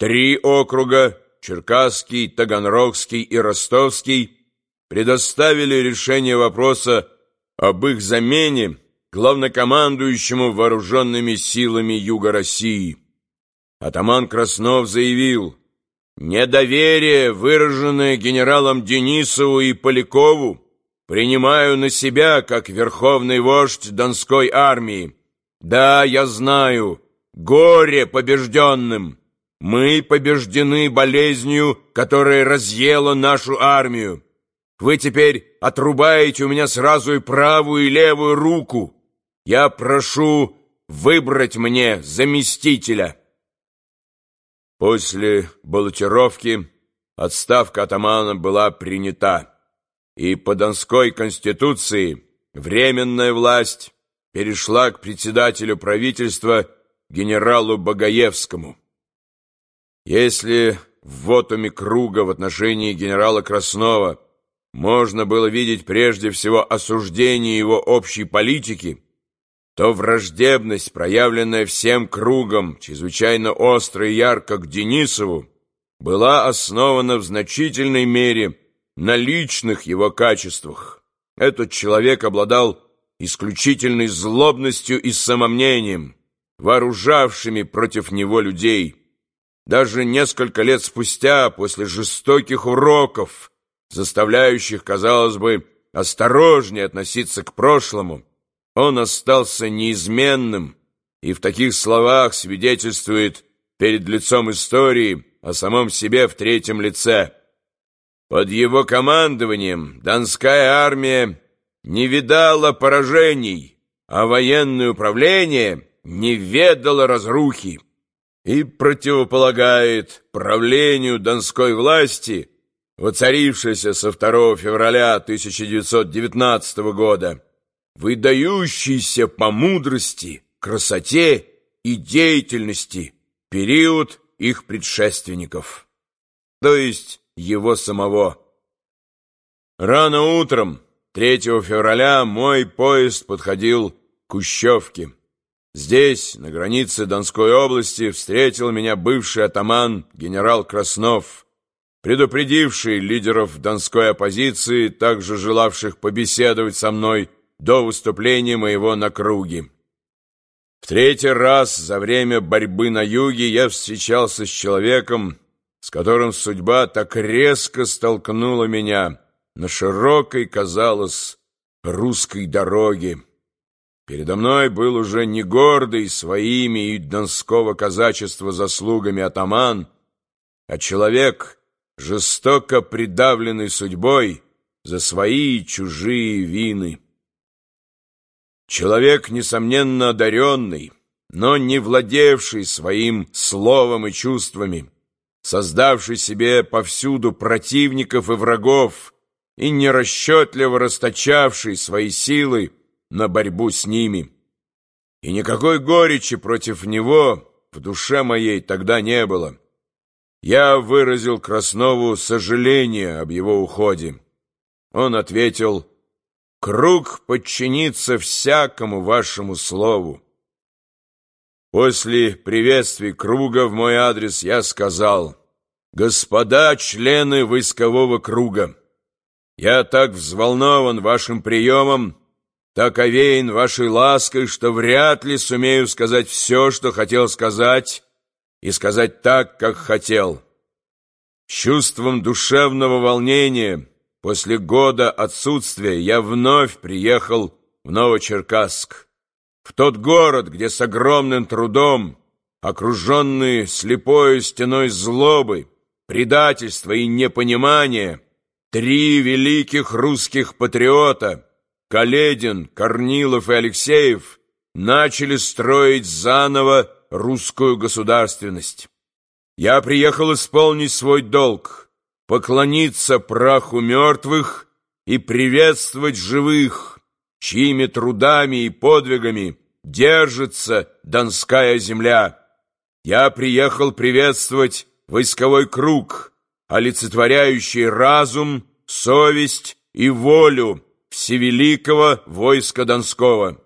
Три округа — Черкасский, Таганрогский и Ростовский — предоставили решение вопроса об их замене главнокомандующему вооруженными силами Юга России. Атаман Краснов заявил, «Недоверие, выраженное генералам Денисову и Полякову, принимаю на себя как верховный вождь Донской армии. Да, я знаю, горе побежденным. Мы побеждены болезнью, которая разъела нашу армию. Вы теперь отрубаете у меня сразу и правую, и левую руку. Я прошу выбрать мне заместителя». После баллотировки отставка атамана была принята, и по Донской конституции временная власть перешла к председателю правительства генералу Багаевскому. Если в вотуме круга в отношении генерала Краснова можно было видеть прежде всего осуждение его общей политики, то враждебность, проявленная всем кругом, чрезвычайно остро и ярко к Денисову, была основана в значительной мере на личных его качествах. Этот человек обладал исключительной злобностью и самомнением, вооружавшими против него людей. Даже несколько лет спустя, после жестоких уроков, заставляющих, казалось бы, осторожнее относиться к прошлому, он остался неизменным и в таких словах свидетельствует перед лицом истории о самом себе в третьем лице. Под его командованием Донская армия не видала поражений, а военное управление не ведало разрухи и противополагает правлению Донской власти, воцарившейся со 2 февраля 1919 года, выдающийся по мудрости, красоте и деятельности период их предшественников, то есть его самого. Рано утром, 3 февраля, мой поезд подходил к Кущевке. Здесь, на границе Донской области, встретил меня бывший атаман генерал Краснов, предупредивший лидеров донской оппозиции, также желавших побеседовать со мной, до выступления моего на круге. В третий раз за время борьбы на юге я встречался с человеком, с которым судьба так резко столкнула меня на широкой, казалось, русской дороге. Передо мной был уже не гордый своими и донского казачества заслугами атаман, а человек, жестоко придавленный судьбой за свои и чужие вины. Человек, несомненно, одаренный, но не владевший своим словом и чувствами, создавший себе повсюду противников и врагов и нерасчетливо расточавший свои силы на борьбу с ними. И никакой горечи против него в душе моей тогда не было. Я выразил Краснову сожаление об его уходе. Он ответил Круг подчинится всякому вашему слову. После приветствий круга в мой адрес я сказал, «Господа члены войскового круга, я так взволнован вашим приемом, так овеян вашей лаской, что вряд ли сумею сказать все, что хотел сказать, и сказать так, как хотел. Чувством душевного волнения После года отсутствия я вновь приехал в Новочеркасск, в тот город, где с огромным трудом, окруженный слепой стеной злобы, предательства и непонимания, три великих русских патриота Каледин, Корнилов и Алексеев начали строить заново русскую государственность. Я приехал исполнить свой долг — поклониться праху мертвых и приветствовать живых, чьими трудами и подвигами держится Донская земля. Я приехал приветствовать войсковой круг, олицетворяющий разум, совесть и волю всевеликого войска Донского.